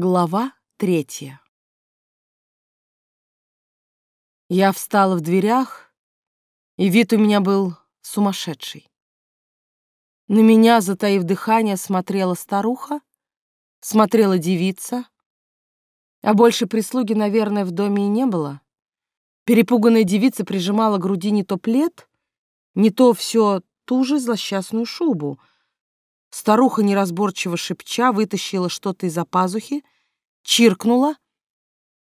Глава третья Я встала в дверях, и вид у меня был сумасшедший. На меня, затаив дыхание, смотрела старуха, смотрела девица, а больше прислуги, наверное, в доме и не было. Перепуганная девица прижимала к груди не то плед, не то все ту же злосчастную шубу. Старуха, неразборчиво шепча, вытащила что-то из-за пазухи, чиркнула —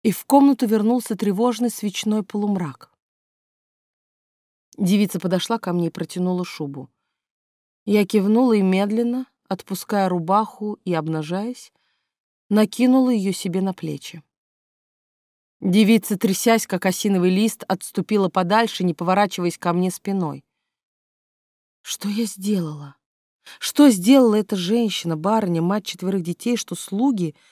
и в комнату вернулся тревожный свечной полумрак. Девица подошла ко мне и протянула шубу. Я кивнула и медленно, отпуская рубаху и обнажаясь, накинула ее себе на плечи. Девица, трясясь, как осиновый лист, отступила подальше, не поворачиваясь ко мне спиной. Что я сделала? Что сделала эта женщина, барыня, мать четверых детей, что слуги —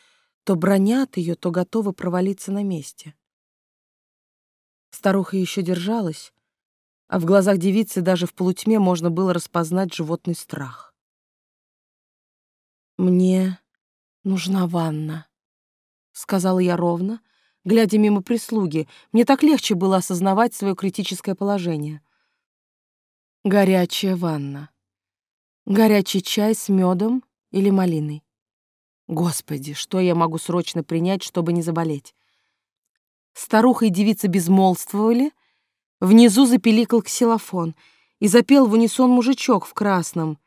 то бронят ее, то готовы провалиться на месте. Старуха еще держалась, а в глазах девицы даже в полутьме можно было распознать животный страх. «Мне нужна ванна», — сказала я ровно, глядя мимо прислуги. Мне так легче было осознавать свое критическое положение. Горячая ванна. Горячий чай с медом или малиной. Господи, что я могу срочно принять, чтобы не заболеть? Старуха и девица безмолвствовали. Внизу запеликал ксилофон, и запел в унисон мужичок в красном.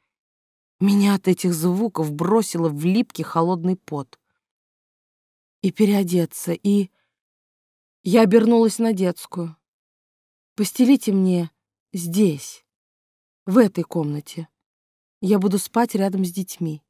Меня от этих звуков бросило в липкий холодный пот. И переодеться, и... Я обернулась на детскую. Постелите мне здесь, в этой комнате. Я буду спать рядом с детьми.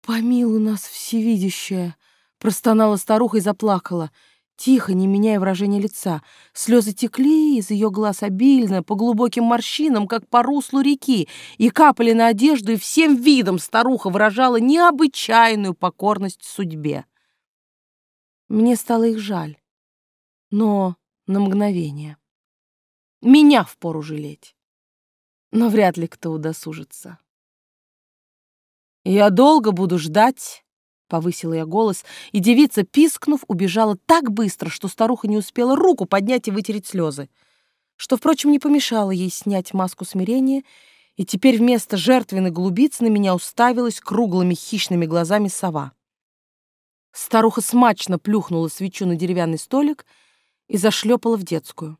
«Помилуй нас, всевидящая!» — простонала старуха и заплакала. Тихо, не меняя выражения лица. Слезы текли из ее глаз обильно, по глубоким морщинам, как по руслу реки, и капали на одежду, и всем видом старуха выражала необычайную покорность судьбе. Мне стало их жаль, но на мгновение. Меня впору жалеть, но вряд ли кто удосужится. «Я долго буду ждать», — повысила я голос, и девица, пискнув, убежала так быстро, что старуха не успела руку поднять и вытереть слезы, что, впрочем, не помешало ей снять маску смирения, и теперь вместо жертвенной голубицы на меня уставилась круглыми хищными глазами сова. Старуха смачно плюхнула свечу на деревянный столик и зашлепала в детскую.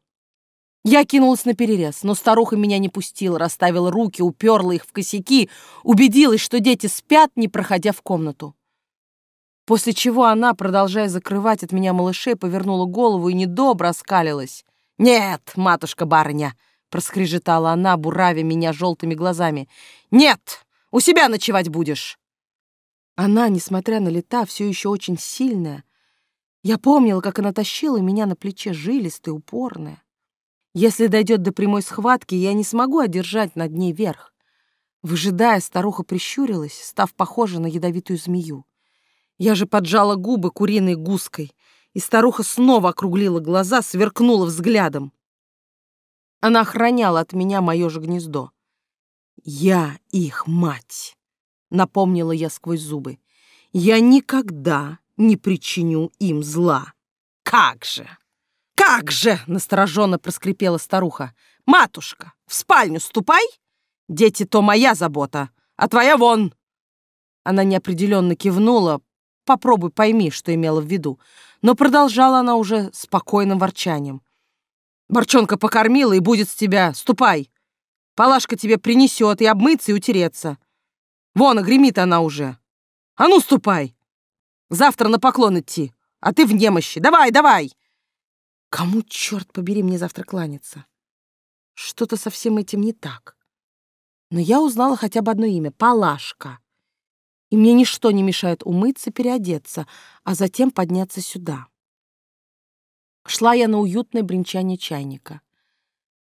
Я кинулась на перерез, но старуха меня не пустила, расставила руки, уперла их в косяки, убедилась, что дети спят, не проходя в комнату. После чего она, продолжая закрывать от меня малышей, повернула голову и недобро оскалилась. «Нет, матушка-барыня!» — проскрежетала она, буравя меня желтыми глазами. «Нет! У себя ночевать будешь!» Она, несмотря на лета, все еще очень сильная. Я помнила, как она тащила меня на плече жилистая, упорная. Если дойдет до прямой схватки, я не смогу одержать над ней верх. Выжидая, старуха прищурилась, став похожа на ядовитую змею. Я же поджала губы куриной гуской, и старуха снова округлила глаза, сверкнула взглядом. Она охраняла от меня мое же гнездо. «Я их мать!» — напомнила я сквозь зубы. «Я никогда не причиню им зла. Как же!» «Как же!» — настороженно проскрипела старуха. «Матушка, в спальню ступай! Дети — то моя забота, а твоя вон!» Она неопределенно кивнула. Попробуй пойми, что имела в виду. Но продолжала она уже спокойным ворчанием. «Борчонка покормила и будет с тебя. Ступай! Палашка тебе принесет и обмыться, и утереться. Вон, гремит она уже. А ну, ступай! Завтра на поклон идти, а ты в немощи. Давай, давай!» Кому, черт побери, мне завтра кланяться? Что-то со всем этим не так. Но я узнала хотя бы одно имя — Палашка. И мне ничто не мешает умыться, переодеться, а затем подняться сюда. Шла я на уютное бренчание чайника.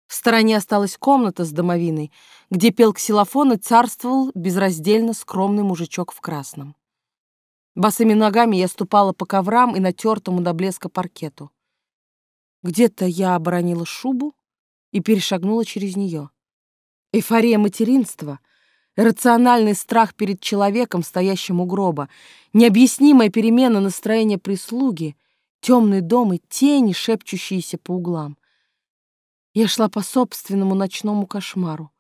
В стороне осталась комната с домовиной, где пел ксилофон и царствовал безраздельно скромный мужичок в красном. Босыми ногами я ступала по коврам и натертому до блеска паркету. Где-то я оборонила шубу и перешагнула через нее. Эйфория материнства, Рациональный страх перед человеком, стоящим у гроба, необъяснимая перемена настроения прислуги, темный дом и тени, шепчущиеся по углам. Я шла по собственному ночному кошмару,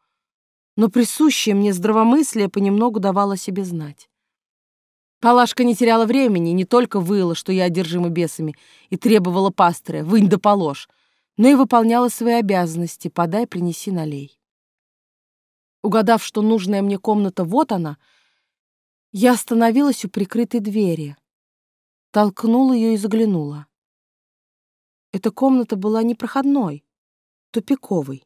но присущее мне здравомыслие понемногу давало себе знать. Палашка не теряла времени, не только выла, что я одержима бесами, и требовала пастыря «вынь да положь», но и выполняла свои обязанности «подай, принеси, налей». Угадав, что нужная мне комната вот она, я остановилась у прикрытой двери, толкнула ее и заглянула. Эта комната была непроходной, тупиковой,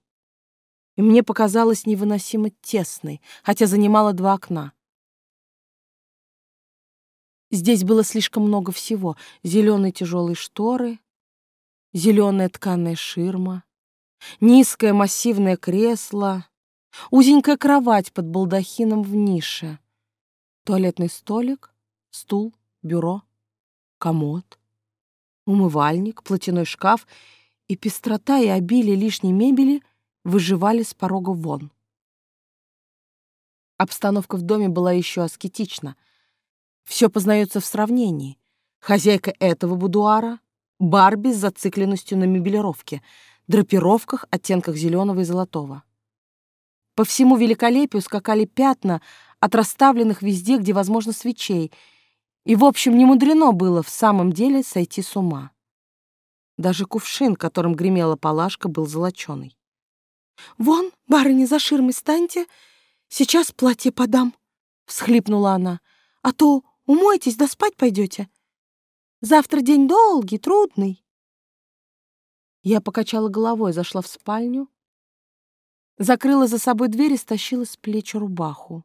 и мне показалась невыносимо тесной, хотя занимала два окна. Здесь было слишком много всего. Зеленые тяжелые шторы, зеленая тканая ширма, низкое массивное кресло, узенькая кровать под балдахином в нише, туалетный столик, стул, бюро, комод, умывальник, платяной шкаф и пестрота и обилие лишней мебели выживали с порога вон. Обстановка в доме была еще аскетична. Все познается в сравнении. Хозяйка этого будуара — Барби с зацикленностью на мебелировке, драпировках, оттенках зеленого и золотого. По всему великолепию скакали пятна от расставленных везде, где возможно, свечей, и, в общем, не мудрено было в самом деле сойти с ума. Даже кувшин, которым гремела палашка, был золоченый. «Вон, барыня, за ширмой станьте, сейчас платье подам», — всхлипнула она, «а то умойтесь да спать пойдете. Завтра день долгий, трудный». Я покачала головой, зашла в спальню, закрыла за собой дверь и стащила с плеч рубаху.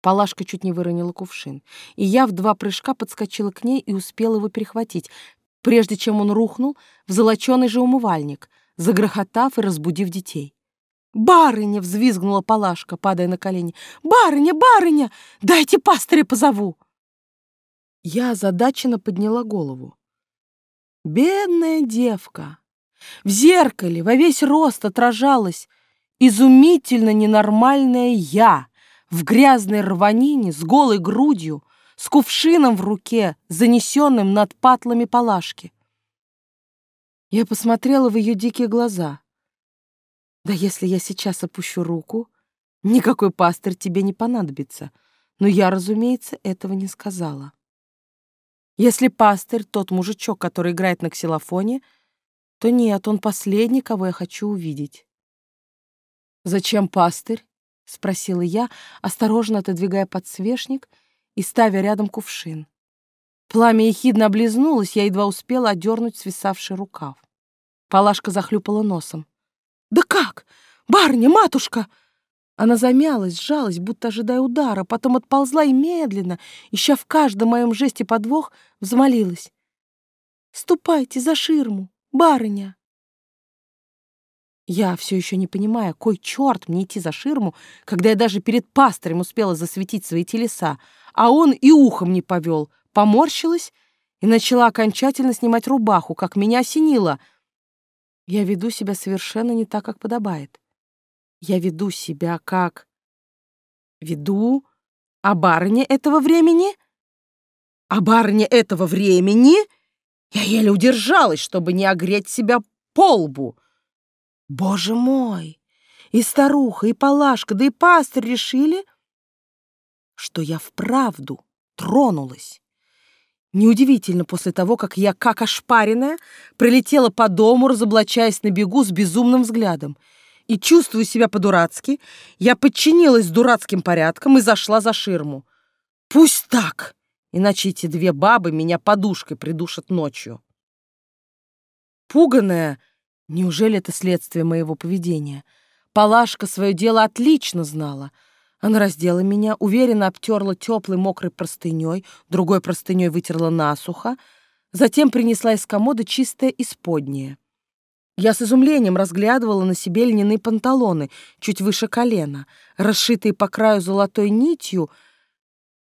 Палашка чуть не выронила кувшин, и я в два прыжка подскочила к ней и успела его перехватить, прежде чем он рухнул в золоченый же умывальник, загрохотав и разбудив детей. «Барыня!» — взвизгнула Палашка, падая на колени. «Барыня, барыня! Дайте пастыря позову!» Я озадаченно подняла голову. «Бедная девка!» В зеркале во весь рост отражалась изумительно ненормальная я в грязной рванине с голой грудью, с кувшином в руке, занесенным над патлами палашки. Я посмотрела в ее дикие глаза. Да если я сейчас опущу руку, никакой пастырь тебе не понадобится. Но я, разумеется, этого не сказала. Если пастырь, тот мужичок, который играет на ксилофоне — то нет, он последний, кого я хочу увидеть. «Зачем пастырь?» — спросила я, осторожно отодвигая подсвечник и ставя рядом кувшин. Пламя ехидно облизнулось, я едва успела одернуть свисавший рукав. Палашка захлюпала носом. «Да как? Барыня, матушка!» Она замялась, сжалась, будто ожидая удара, потом отползла и медленно, ища в каждом моем жесте подвох, взмолилась. «Ступайте за ширму, барыня!» Я все еще не понимая, кой черт мне идти за ширму, когда я даже перед пастырем успела засветить свои телеса, а он и ухом не повел, поморщилась и начала окончательно снимать рубаху, как меня осенило. Я веду себя совершенно не так, как подобает. Я веду себя как... Веду... А барыня этого времени? А барыня этого времени? Я еле удержалась, чтобы не огреть себя по лбу. Боже мой! И старуха, и палашка, да и пастырь решили, что я вправду тронулась. Неудивительно после того, как я, как ошпаренная, пролетела по дому, разоблачаясь на бегу с безумным взглядом. И, чувствуя себя по-дурацки, я подчинилась дурацким порядкам и зашла за ширму. Пусть так! иначе эти две бабы меня подушкой придушат ночью. Пуганая, неужели это следствие моего поведения? Палашка свое дело отлично знала. Она раздела меня, уверенно обтерла теплой мокрой простыней, другой простыней вытерла насухо, затем принесла из комода чистое исподнее. Я с изумлением разглядывала на себе льняные панталоны, чуть выше колена, расшитые по краю золотой нитью —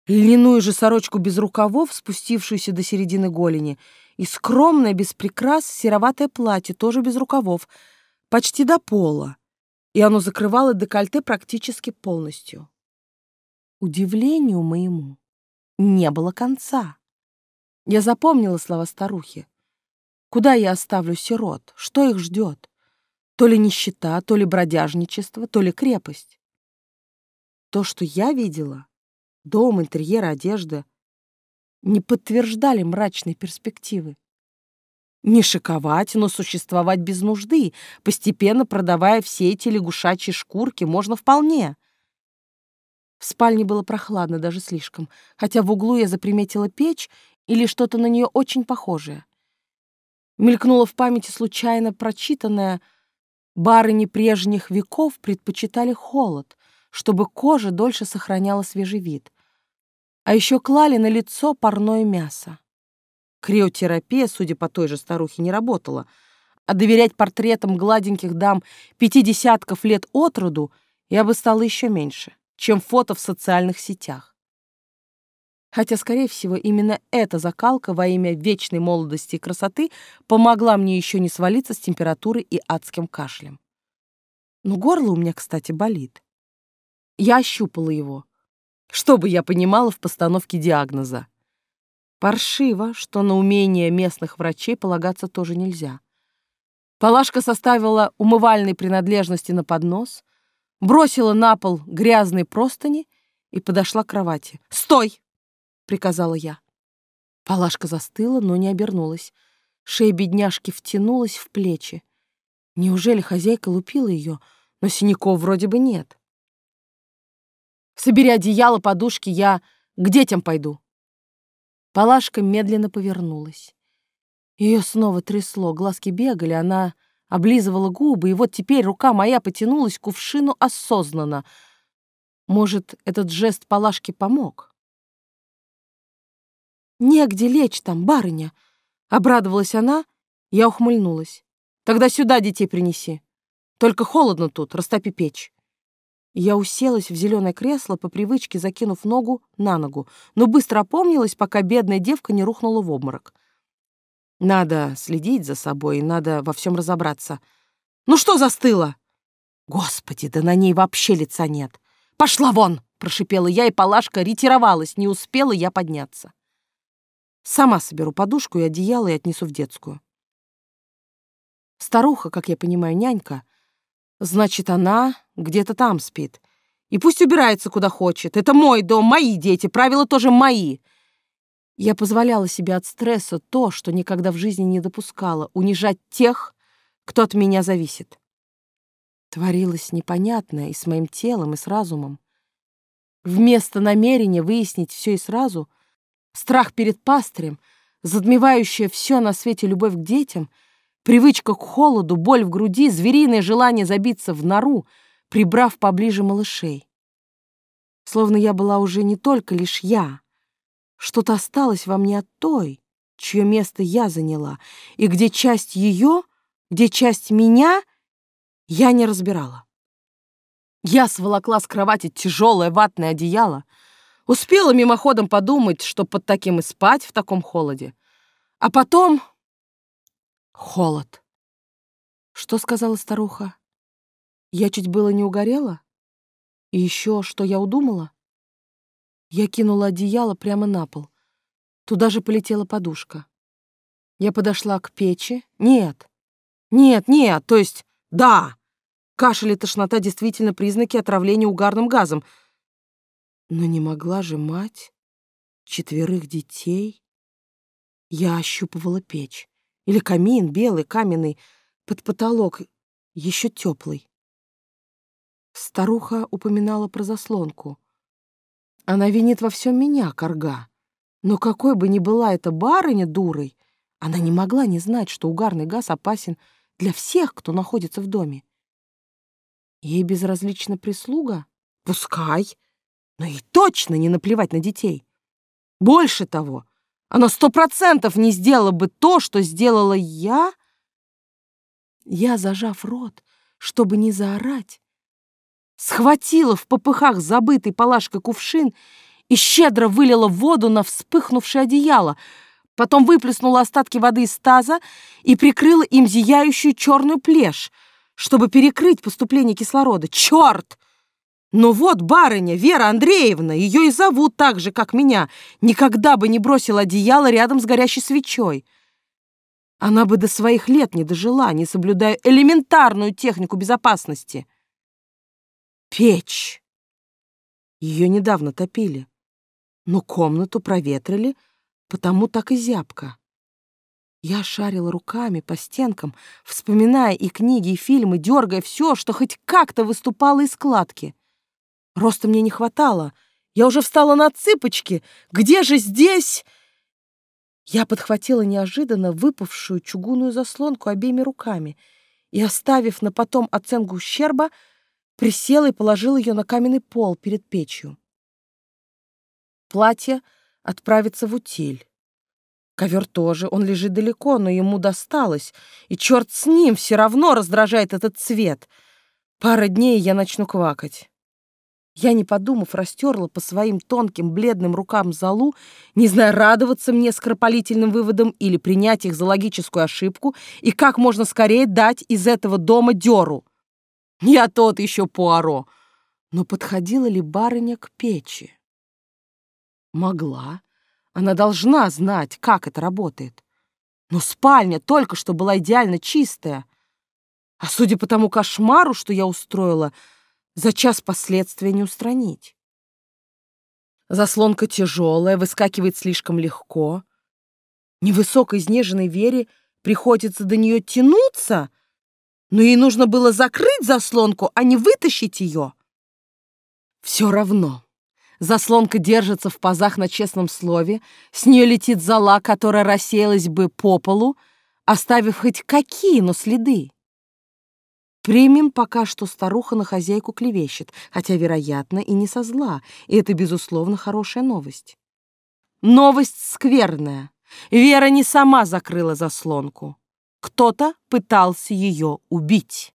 льняную же сорочку без рукавов, спустившуюся до середины голени, и скромное, без прикрас, сероватое платье, тоже без рукавов, почти до пола. и оно закрывало декольте практически полностью. Удивлению моему не было конца. Я запомнила слова старухи. Куда я оставлю сирот? Что их ждет? То ли нищета, то ли бродяжничество, то ли крепость. То, что я видела, дом, интерьер, одежда, не подтверждали мрачной перспективы. Не шиковать, но существовать без нужды, постепенно продавая все эти лягушачьи шкурки, можно вполне. В спальне было прохладно, даже слишком, хотя в углу я заприметила печь или что-то на нее очень похожее. Мелькнуло в памяти случайно прочитанное «Барыни прежних веков предпочитали холод, чтобы кожа дольше сохраняла свежий вид, а еще клали на лицо парное мясо». Криотерапия, судя по той же старухе, не работала, а доверять портретам гладеньких дам пятидесятков лет от роду я бы стала еще меньше, чем фото в социальных сетях. Хотя, скорее всего, именно эта закалка во имя вечной молодости и красоты помогла мне еще не свалиться с температурой и адским кашлем. Но горло у меня, кстати, болит. Я ощупала его, чтобы я понимала в постановке диагноза. Паршиво, что на умение местных врачей полагаться тоже нельзя. Палашка составила умывальные принадлежности на поднос, бросила на пол грязные простыни и подошла к кровати. «Стой!» — приказала я. Палашка застыла, но не обернулась. Шея бедняжки втянулась в плечи. Неужели хозяйка лупила ее, но синяков вроде бы нет? «Собери одеяло, подушки, я к детям пойду», Палашка медленно повернулась. Ее снова трясло, глазки бегали, она облизывала губы, и вот теперь рука моя потянулась к кувшину осознанно. Может, этот жест Палашке помог? «Негде лечь там, барыня!» — обрадовалась она, я ухмыльнулась. «Тогда сюда детей принеси. Только холодно тут, растопи печь». Я уселась в зеленое кресло, по привычке закинув ногу на ногу, но быстро опомнилась, пока бедная девка не рухнула в обморок. Надо следить за собой, надо во всем разобраться. Ну что застыла? Господи, да на ней вообще лица нет. Пошла вон! Прошипела я, и Палашка ретировалась, не успела я подняться. Сама соберу подушку и одеяло и отнесу в детскую. Старуха, как я понимаю, нянька, Значит, она где-то там спит. И пусть убирается куда хочет. Это мой дом, мои дети, правила тоже мои. Я позволяла себе от стресса то, что никогда в жизни не допускала, унижать тех, кто от меня зависит. Творилось непонятное и с моим телом, и с разумом. Вместо намерения выяснить все и сразу, страх перед пастырем, задмевающая все на свете любовь к детям — Привычка к холоду, боль в груди, звериное желание забиться в нору, прибрав поближе малышей. Словно я была уже не только лишь я. Что-то осталось во мне от той, чье место я заняла, и где часть ее, где часть меня, я не разбирала. Я сволокла с кровати тяжелое ватное одеяло, успела мимоходом подумать, что под таким и спать в таком холоде. А потом Холод. Что сказала старуха? Я чуть было не угорела? И еще что я удумала? Я кинула одеяло прямо на пол. Туда же полетела подушка. Я подошла к печи. Нет. Нет, нет, то есть да. Кашель и тошнота действительно признаки отравления угарным газом. Но не могла же мать четверых детей. Я ощупывала печь. Или камин белый, каменный, под потолок, еще теплый. Старуха упоминала про заслонку. Она винит во всем меня, корга. Но какой бы ни была эта барыня дурой, она не могла не знать, что угарный газ опасен для всех, кто находится в доме. Ей безразлична прислуга? Пускай. Но и точно не наплевать на детей. Больше того, она сто процентов не сделала бы то, что сделала я. Я, зажав рот, чтобы не заорать, схватила в попыхах забытый палашкой кувшин и щедро вылила воду на вспыхнувшее одеяло, потом выплеснула остатки воды из таза и прикрыла им зияющую черную плешь, чтобы перекрыть поступление кислорода. Черт! Но вот барыня Вера Андреевна, ее и зовут так же, как меня, никогда бы не бросила одеяло рядом с горящей свечой. Она бы до своих лет не дожила, не соблюдая элементарную технику безопасности. Печь. Ее недавно топили, но комнату проветрили, потому так и зябко. Я шарила руками по стенкам, вспоминая и книги, и фильмы, дергая все, что хоть как-то выступало из складки. Роста мне не хватало. Я уже встала на цыпочки. Где же здесь? Я подхватила неожиданно выпавшую чугунную заслонку обеими руками и, оставив на потом оценку ущерба, присела и положила ее на каменный пол перед печью. Платье отправится в утиль. Ковер тоже, он лежит далеко, но ему досталось, и черт с ним, все равно раздражает этот цвет. Пара дней, я начну квакать. Я, не подумав, растерла по своим тонким бледным рукам залу, не зная, радоваться мне скоропалительным выводам или принять их за логическую ошибку, и как можно скорее дать из этого дома дёру. Я тот еще Пуаро. Но подходила ли барыня к печи? Могла. Она должна знать, как это работает. Но спальня только что была идеально чистая. А судя по тому кошмару, что я устроила, за час последствия не устранить. Заслонка тяжелая, выскакивает слишком легко. Невысокой изнеженной Вере приходится до нее тянуться, но ей нужно было закрыть заслонку, а не вытащить ее. Все равно. Заслонка держится в пазах на честном слове, с нее летит зола, которая рассеялась бы по полу, оставив хоть какие, но следы. Примем пока что старуха на хозяйку клевещет, хотя, вероятно, и не со зла, и это, безусловно, хорошая новость. Новость скверная. Вера не сама закрыла заслонку. Кто-то пытался ее убить.